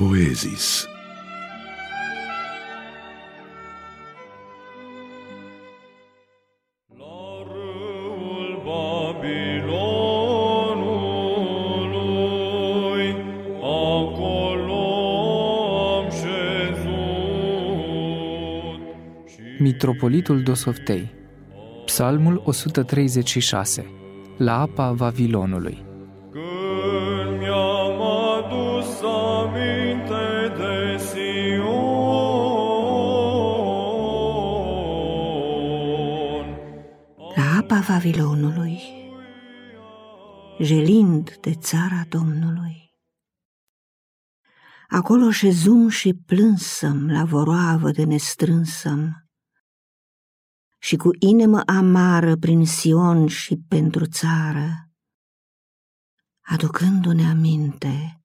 Poezis. La râul Babilonului, acolo am șezut. Mitropolitul Dosoftei Psalmul 136 La apa Vavilonului Când mi-am adus aminte la apa Vavilonului, jelind de țara Domnului. Acolo șezum și plânsăm la voroavă de nestrânsăm și cu inimă amară prin Sion și pentru țară, aducându-ne aminte,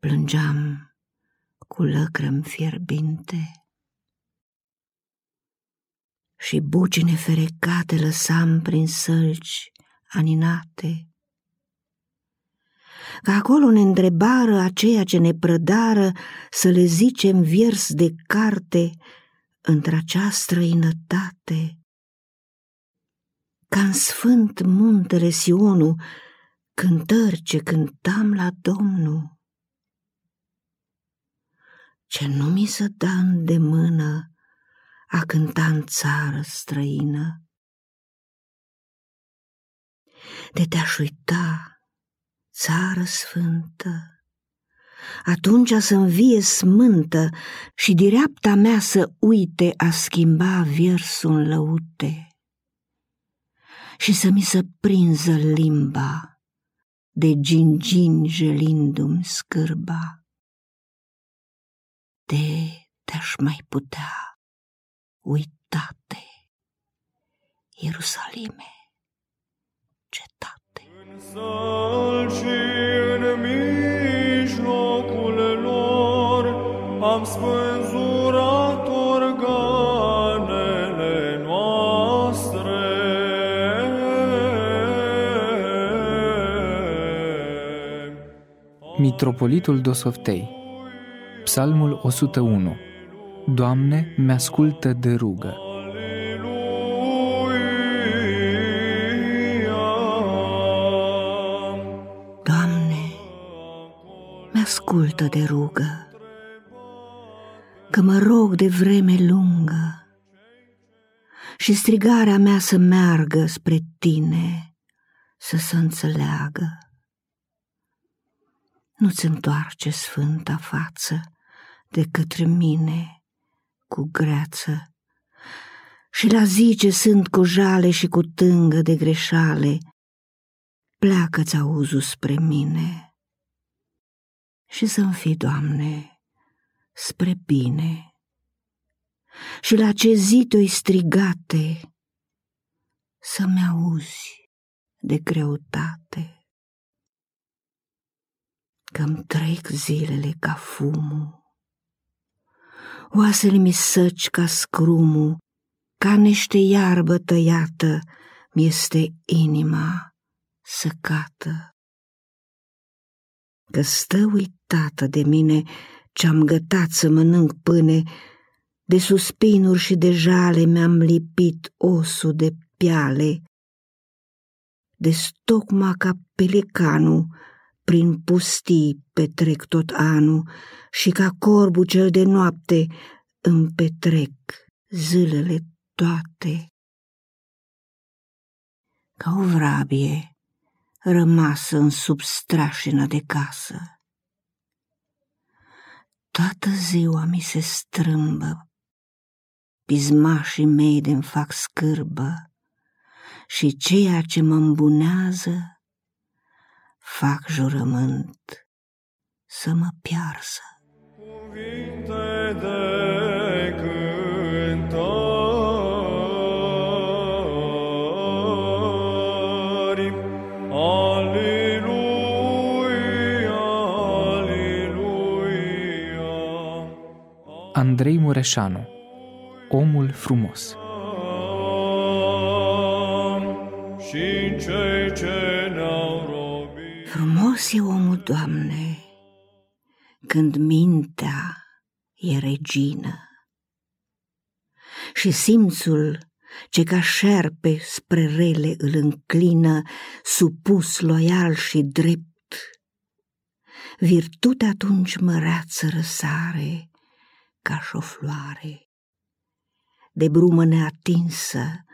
plângeam cu lăcrăm fierbinte și bucine ferecate lăsam prin sălci aninate. Că acolo ne întrebară aceea ce ne prădară să le zicem viers de carte într-acea străinătate. Ca în sfânt muntele Sionu, cântări ce cântam la Domnul. Ce nu mi se da îndemână a cânta în țară străină. De te-aș uita, țară sfântă, atunci să-mi vie smântă și direapta mea să uite a schimba versul în lăute și să mi se prinză limba de gingin gelindu-mi scârba. De te-aș mai putea uitate, Ierusalime, cetate. Săl și în mijlocul lor am spânzurat organele noastre. Mitropolitul Dosoftei Psalmul 101 Doamne, mi-ascultă de rugă Aleluia. Doamne, mi-ascultă de rugă, că mă rog de vreme lungă și strigarea mea să meargă spre Tine, să se înțeleagă. Nu-ți întoarce sfânta față de către mine cu greață și la zi ce sunt cu jale și cu tângă de greșale, pleacă-ți auzul spre mine și să-mi fii, Doamne, spre bine. Și la ce zi tu strigate, să-mi auzi de greutate. Că-mi trec zilele ca fumul, oasele mi săci ca scrumul, ca niște iarbă tăiată, mi-este inima săcată. Că stă uitată de mine ce-am gătat să mănânc pâne, de suspinuri și de jale mi-am lipit osul de piale, de stocma ca pelicanul, prin pustii petrec tot anul și ca corbul cel de noapte îmi petrec zilele toate. Ca o vrabie rămasă în substrașină de casă. Toată ziua mi se strâmbă, pismașii mei de-mi fac scârbă și ceea ce mă îmbunează fac jurământ să mă piarsă. Cuvinte de cântări. Aleluia, aleluia. Andrei Mureșanu Omul frumos Și cei ce ne-au robit. Frumos e omul, Doamne, când mintea e regină. Și simțul ce ca șerpe spre rele îl înclină, supus loial și drept. Virtutea atunci măreață răsare ca și o floare, de brumă neatinsă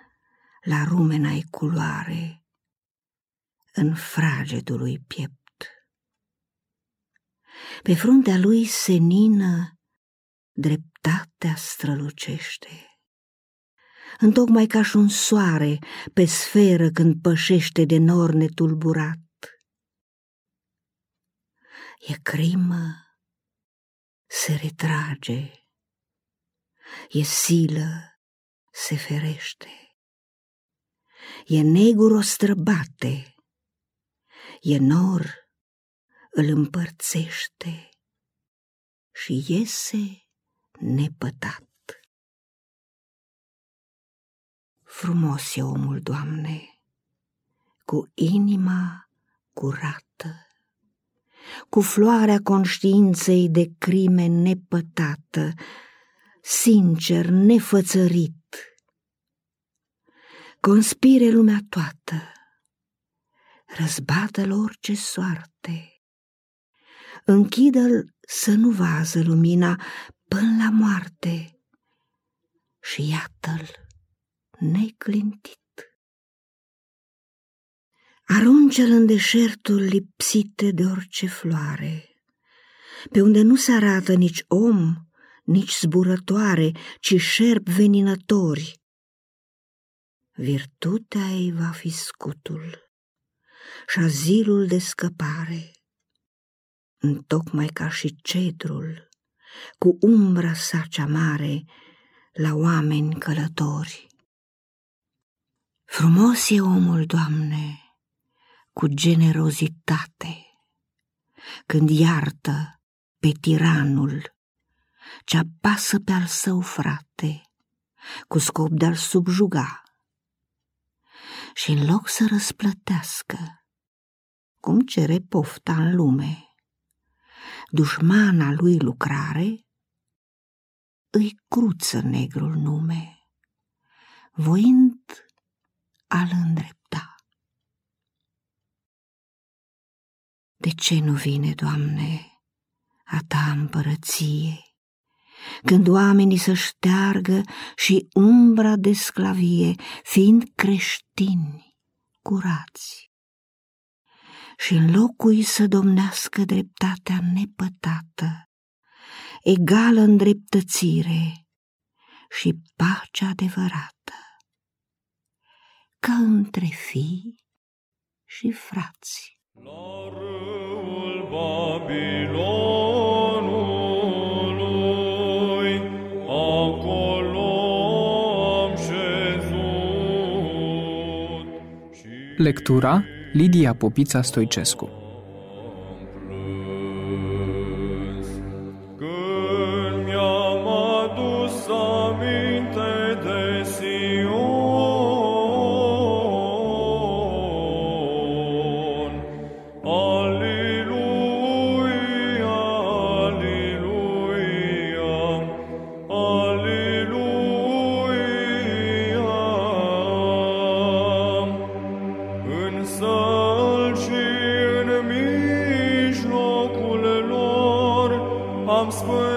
la rumena-i culoare, în fragedului piept. Pe fruntea lui senină dreptatea strălucește întocmai ca și un soare pe sferă când pășește de nor netulburat. E crimă, se retrage, e silă, se ferește, e negur o străbate, e nor, îl împărțește și iese nepătat. Frumos e omul, Doamne, cu inima curată, cu floarea conștiinței de crime nepătată, sincer, nefățărit. Conspire lumea toată, răzbată-l orice soarte, închidă-l să nu vază lumina până la moarte și iată-l neclintit. Arunce-l în deșertul lipsite de orice floare, pe unde nu se arată nici om, nici zburătoare, ci șerp veninători. Virtutea ei va fi scutul și azilul de scăpare, întocmai ca și cedrul, cu umbra sa cea mare la oameni călători. Frumos e omul, Doamne, cu generozitate, când iartă pe tiranul ce apasă pe al său frate, cu scop de a-l subjuga. Și în loc să răsplătească, cum cere pofta în lume, dușmana lui lucrare, îi cruță negrul nume, voind al îndrepta. De ce nu vine, Doamne, a Ta împărăție, când oamenii să șteargă și umbra de sclavie, fiind creștini, curați, și în locul să domnească dreptatea nepătată, egală îndreptățire și pacea adevărată ca între fii și frați. La râul Babilonului, acolo am șezut Lectura Lidia Popița Stoicescu. Când mi-am adus aminte de Sion, în săl și în lor am spus.